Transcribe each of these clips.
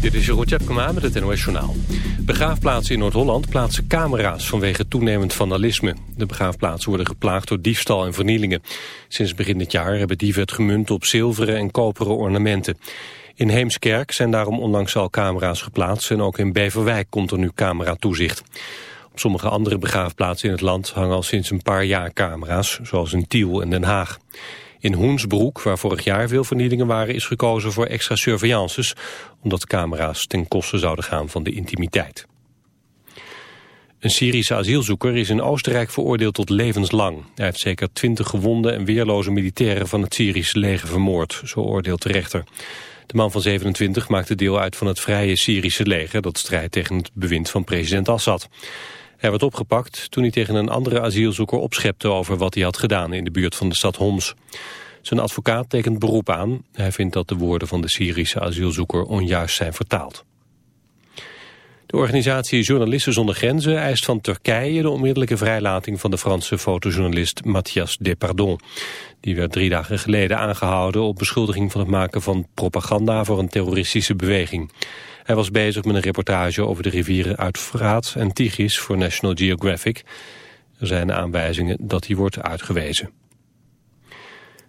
Dit is Jeroen Tjepkema met het NOS Journaal. Begraafplaatsen in Noord-Holland plaatsen camera's vanwege toenemend vandalisme. De begraafplaatsen worden geplaagd door diefstal en vernielingen. Sinds begin dit jaar hebben dieven het gemunt op zilveren en koperen ornamenten. In Heemskerk zijn daarom onlangs al camera's geplaatst... en ook in Beverwijk komt er nu cameratoezicht. Op sommige andere begraafplaatsen in het land hangen al sinds een paar jaar camera's... zoals in Tiel en Den Haag. In Hoensbroek, waar vorig jaar veel vernielingen waren, is gekozen voor extra surveillances, omdat camera's ten koste zouden gaan van de intimiteit. Een Syrische asielzoeker is in Oostenrijk veroordeeld tot levenslang. Hij heeft zeker twintig gewonde en weerloze militairen van het Syrische leger vermoord, zo oordeelt de rechter. De man van 27 maakte deel uit van het vrije Syrische leger dat strijdt tegen het bewind van president Assad. Hij werd opgepakt toen hij tegen een andere asielzoeker opschepte over wat hij had gedaan in de buurt van de stad Homs. Zijn advocaat tekent beroep aan. Hij vindt dat de woorden van de Syrische asielzoeker onjuist zijn vertaald. De organisatie Journalisten zonder Grenzen eist van Turkije de onmiddellijke vrijlating van de Franse fotojournalist Mathias Depardon. Die werd drie dagen geleden aangehouden op beschuldiging van het maken van propaganda voor een terroristische beweging. Hij was bezig met een reportage over de rivieren Uitfraat en Tigris voor National Geographic. Er zijn aanwijzingen dat hij wordt uitgewezen.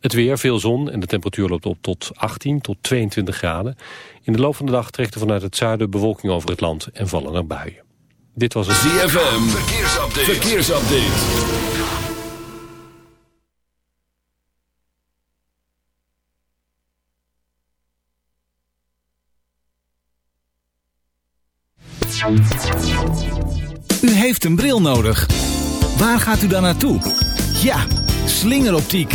Het weer, veel zon en de temperatuur loopt op tot 18 tot 22 graden. In de loop van de dag trekt er vanuit het zuiden bewolking over het land en vallen er buien. Dit was het ZFM, verkeersupdate. verkeersupdate. U heeft een bril nodig. Waar gaat u dan naartoe? Ja, slingeroptiek.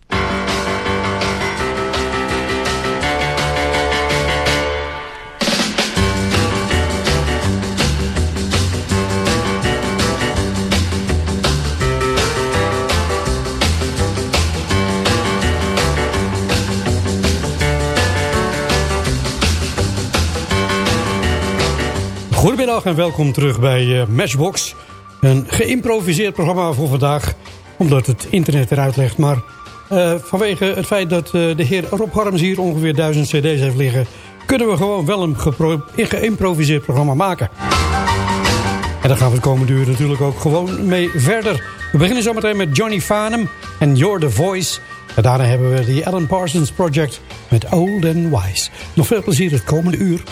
Goedemiddag en welkom terug bij uh, Matchbox. Een geïmproviseerd programma voor vandaag, omdat het internet eruit legt. Maar uh, vanwege het feit dat uh, de heer Rob Harms hier ongeveer duizend cd's heeft liggen... kunnen we gewoon wel een geïmproviseerd programma maken. En daar gaan we het komende uur natuurlijk ook gewoon mee verder. We beginnen zometeen met Johnny Farnham en You're the Voice... En daarna hebben we de Alan Parsons Project met Old and Wise. Nog veel plezier het komende uur.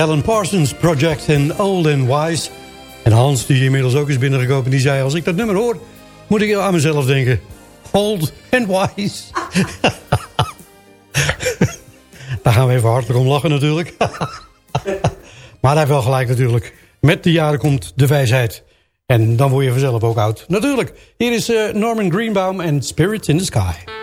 Alan Parsons Project in Old and Wise. En Hans, die inmiddels ook is binnengekomen, die zei... als ik dat nummer hoor, moet ik aan mezelf denken. Old and Wise. Daar gaan we even hartelijk om lachen natuurlijk. maar hij heeft wel gelijk natuurlijk. Met de jaren komt de wijsheid. En dan word je vanzelf ook oud. Natuurlijk, hier is uh, Norman Greenbaum en Spirits in the Sky.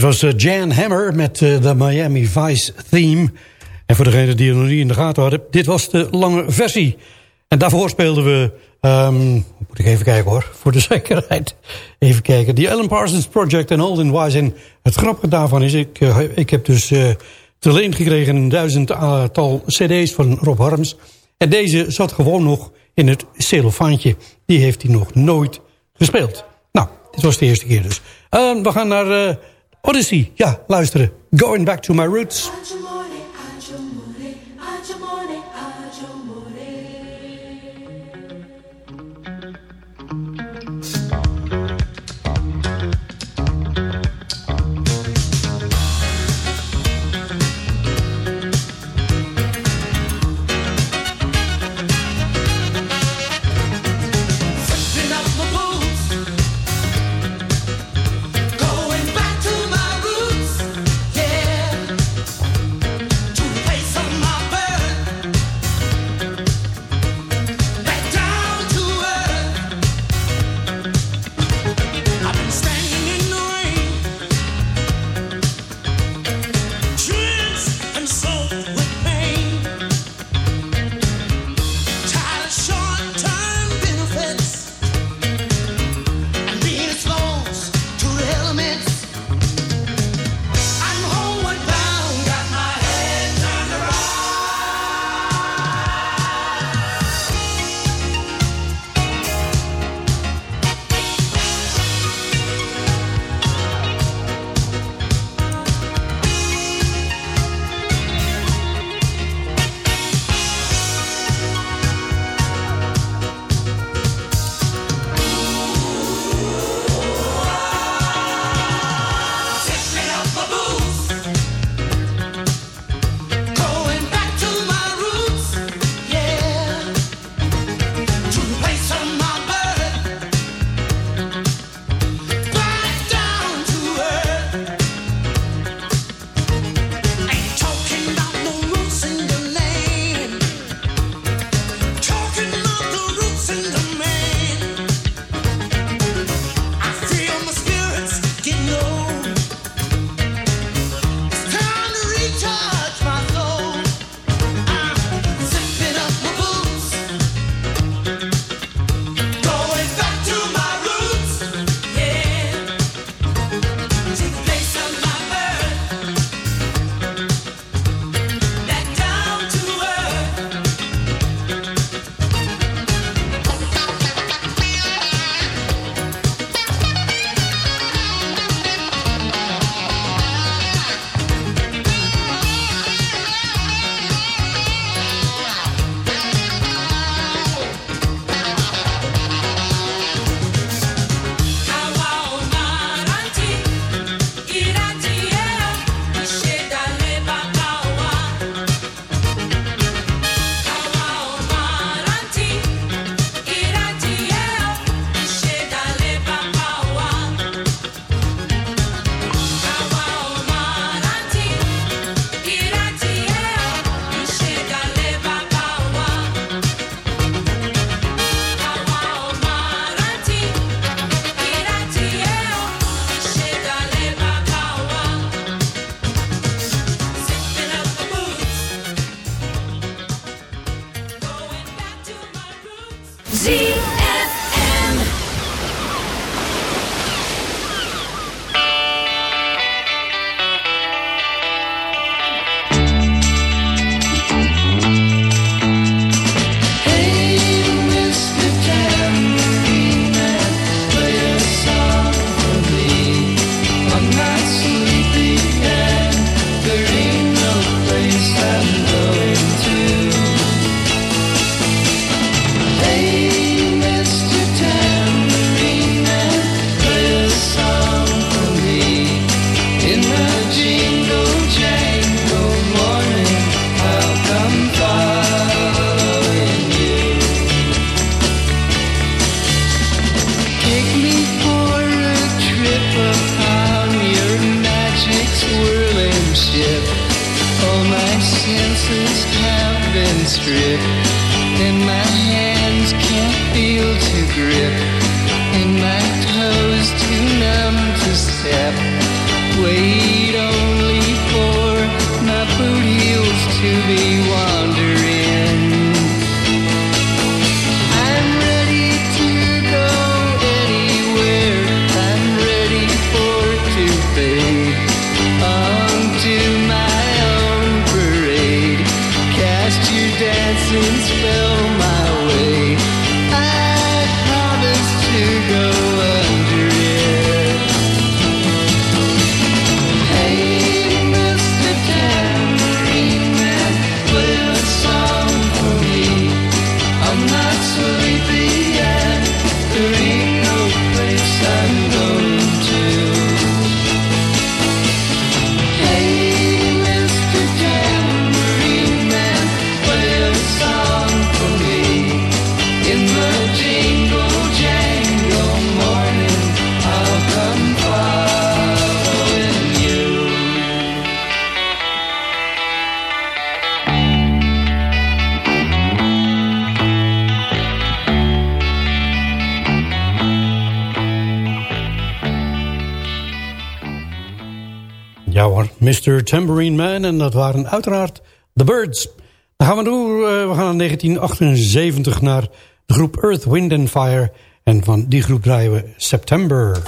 Dit was uh, Jan Hammer met uh, de Miami Vice theme. En voor degenen die het nog niet in de gaten hadden... dit was de lange versie. En daarvoor speelden we... Um, moet ik even kijken hoor, voor de zekerheid. Even kijken. Die Alan Parsons Project en and Wise. En het grappige daarvan is... ik, uh, ik heb dus te leen gekregen een duizendtal cd's van Rob Harms. En deze zat gewoon nog in het cellofaantje. Die heeft hij nog nooit gespeeld. Nou, dit was de eerste keer dus. Uh, we gaan naar uh, Odyssey. Ja, luisteren. Going Back to My Roots. En dat waren uiteraard The Birds. Dan gaan we door. Eh, we gaan in 1978 naar de groep Earth, Wind and Fire. En van die groep draaien we September.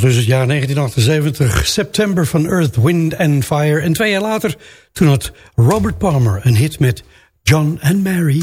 Was dus het jaar 1978, September van Earth, Wind and Fire. En twee jaar later, toen had Robert Palmer een hit met John and Mary...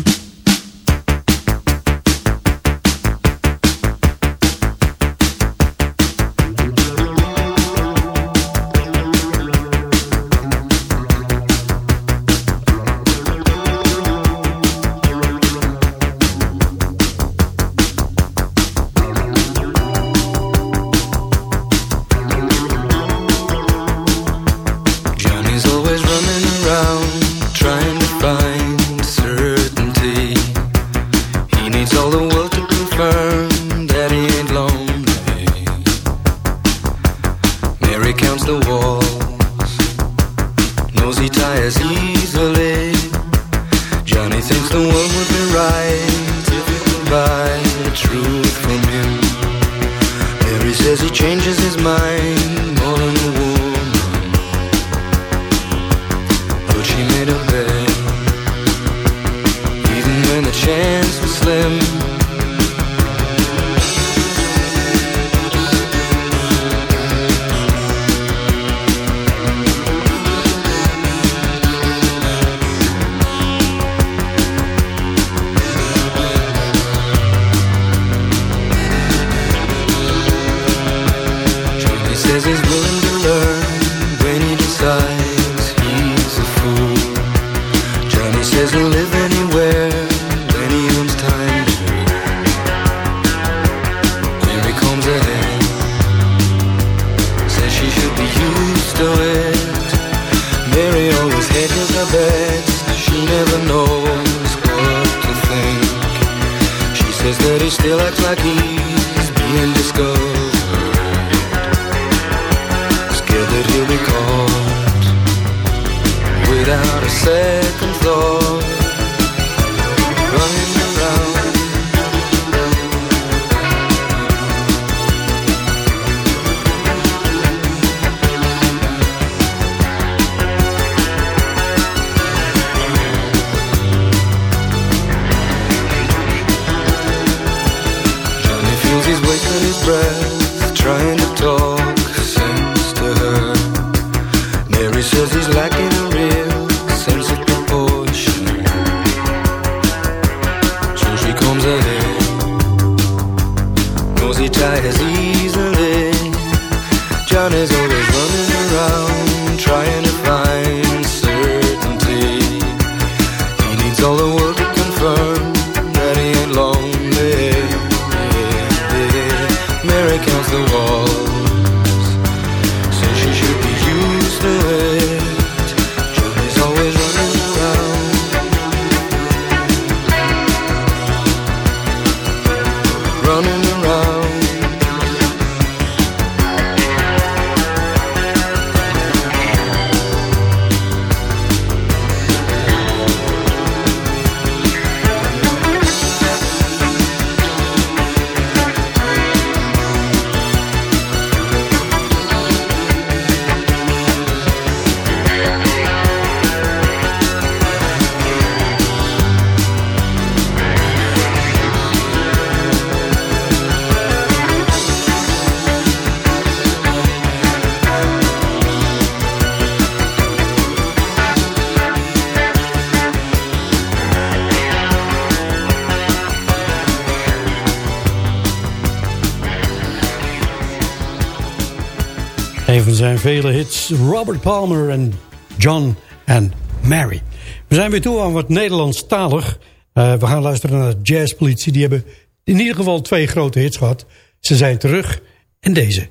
zijn vele hits. Robert Palmer en John and Mary. We zijn weer toe aan wat Nederlandstalig. Uh, we gaan luisteren naar de Jazzpolitie. Die hebben in ieder geval twee grote hits gehad. Ze zijn terug. En deze.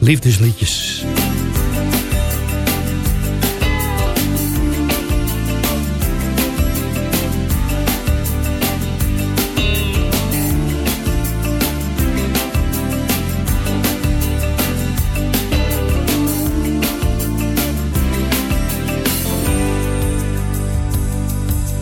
Liefdesliedjes.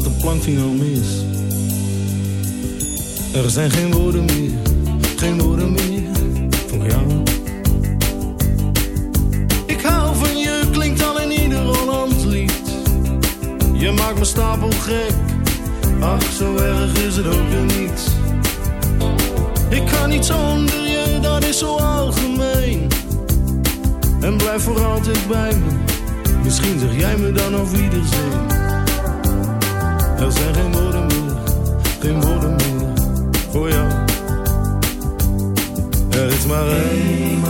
slaat de plank finaal mis. Er zijn geen woorden meer, geen woorden meer voor jou. Ik hou van je, klinkt al in ieder lied. Je maakt me stapel gek, ach zo erg is het ook weer niet. Ik kan niet zonder je, dat is zo algemeen. En blijf voor altijd bij me. Misschien zeg jij me dan over iedereen. Er zijn geen woorden meer, geen woorden meer voor jou. Er is maar één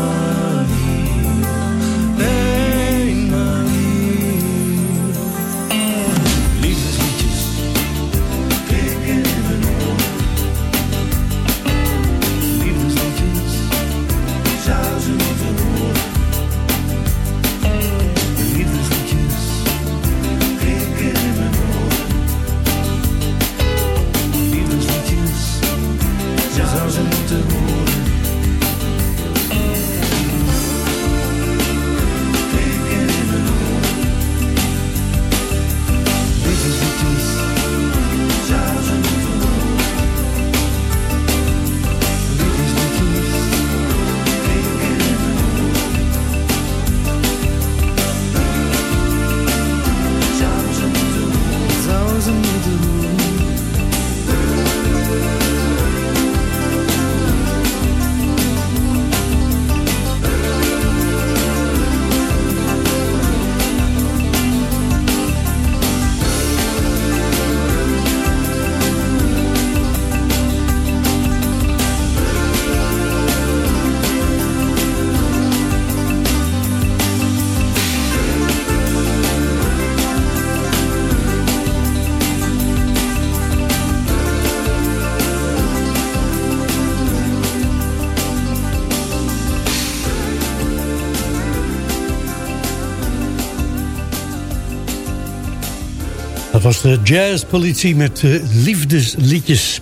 was de jazzpolitie met eh, liefdesliedjes.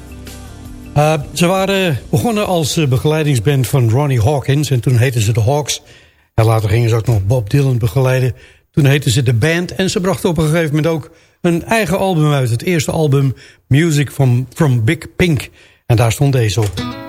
Uh, ze waren begonnen als eh, begeleidingsband van Ronnie Hawkins. En toen heten ze de Hawks. En later gingen ze ook nog Bob Dylan begeleiden. Toen heten ze de band. En ze brachten op een gegeven moment ook een eigen album uit. Het eerste album Music from, from Big Pink. En daar stond deze op.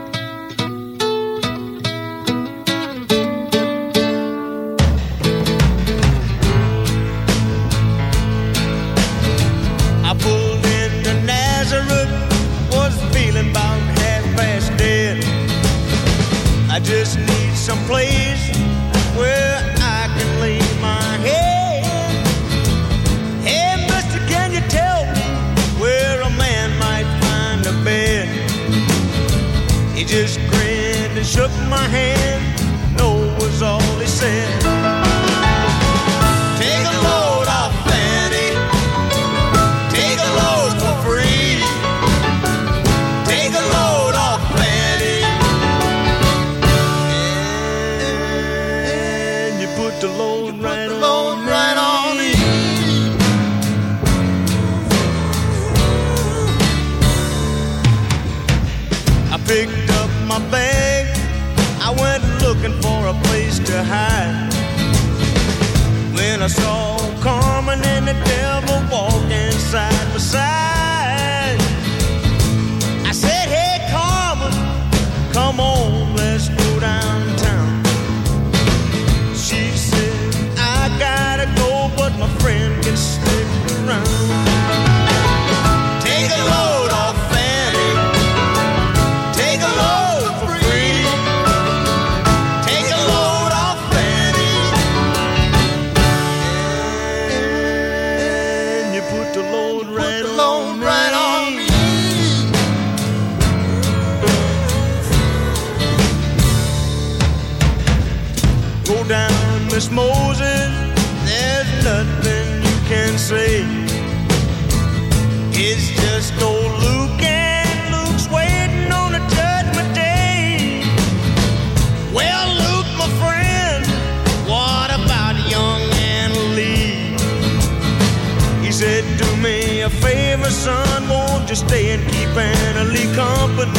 biggest grinned. and shook my hand. son, won't you stay and keep Anna Lee company?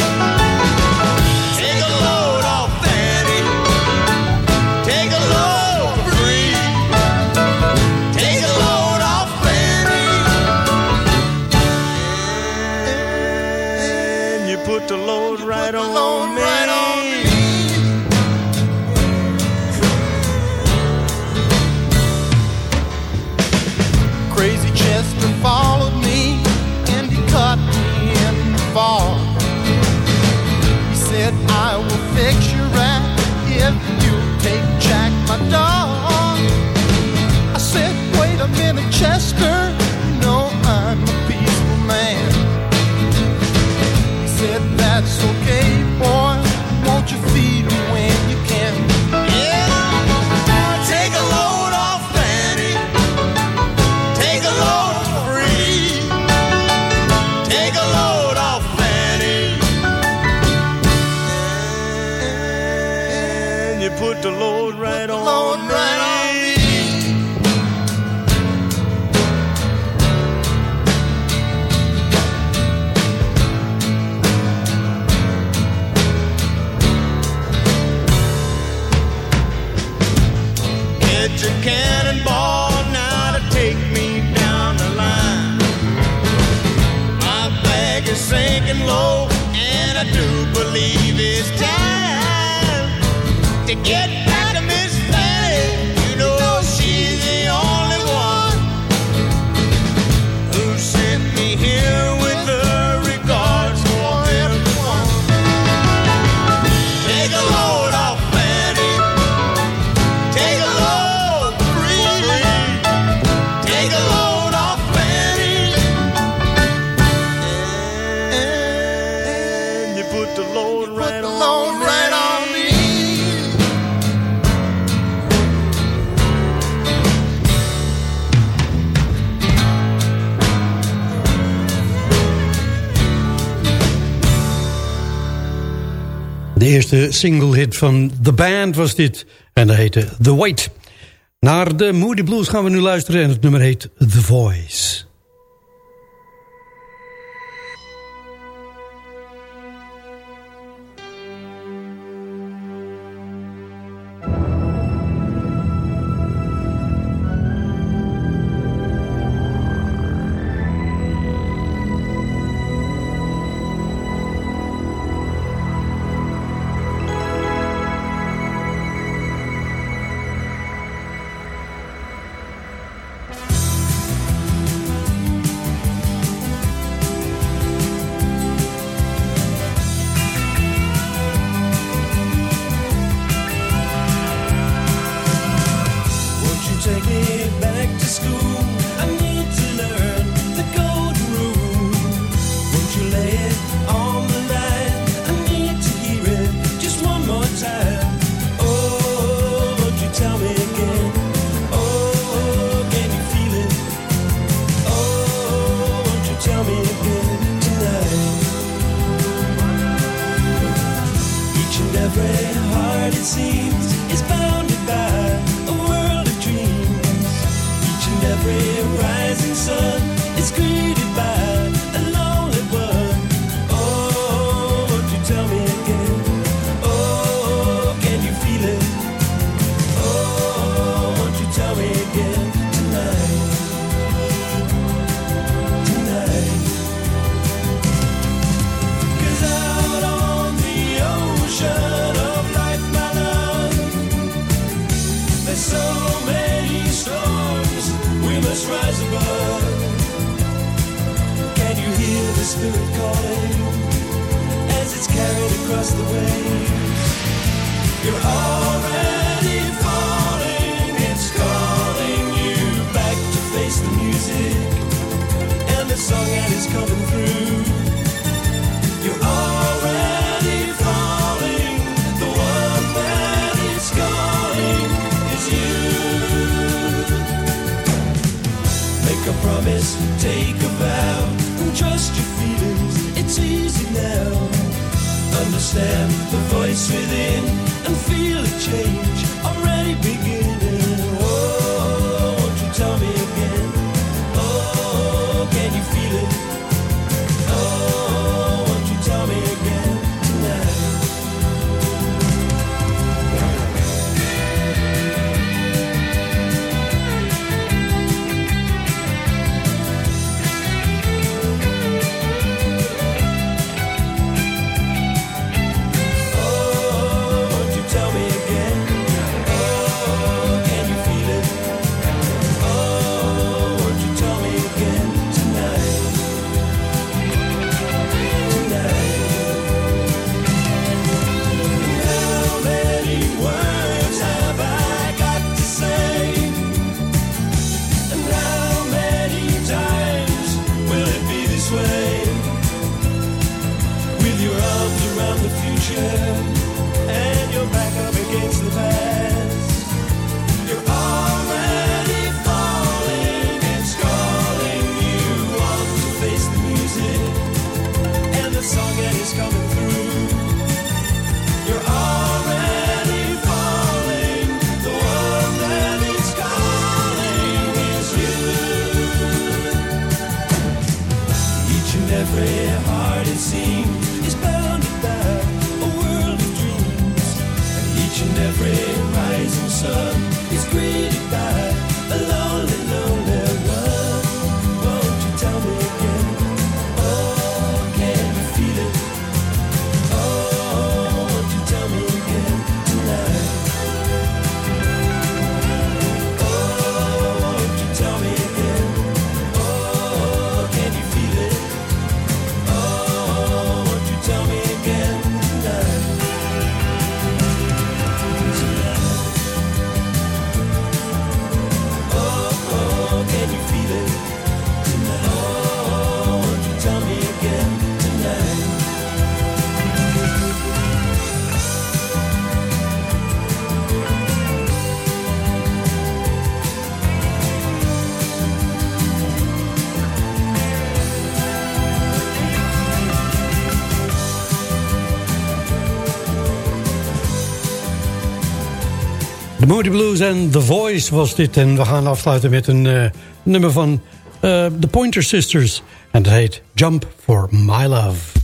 de eerste single hit van The Band was dit. En dat heette The Wait. Naar de Moody Blues gaan we nu luisteren en het nummer heet The Voice. ocean Moody Blues en The Voice was dit. En we gaan afsluiten met een eh, nummer van uh, The Pointer Sisters. En dat heet Jump for My Love.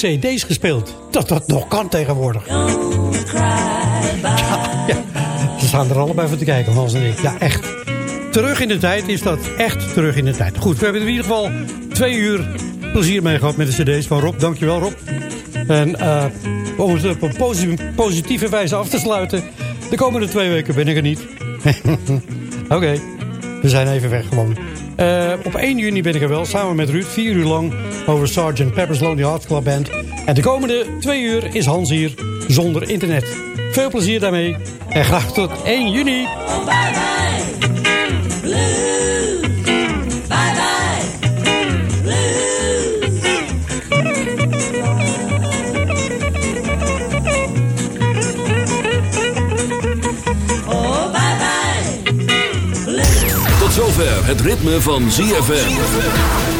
Cd's gespeeld. Dat dat nog kan tegenwoordig. Cry, bye. Ze staan er allebei voor te kijken, Hans en ik. Ja, echt. Terug in de tijd is dat echt terug in de tijd. Goed, we hebben in ieder geval twee uur plezier mee gehad met de cd's van Rob. Dankjewel Rob. En eh, om het op een posi- positieve wijze af te sluiten... de komende twee weken ben ik er niet. Oké, we zijn even weg gewoon. Eh, op 1 juni ben ik er wel, samen met Ruud, vier uur lang... over Sgt. Pepper's Lonely Hearts Club Band. En de komende twee uur is Hans hier, zonder internet. Veel plezier daarmee en graag tot 1 juni. Tot zover het ritme van ZFM.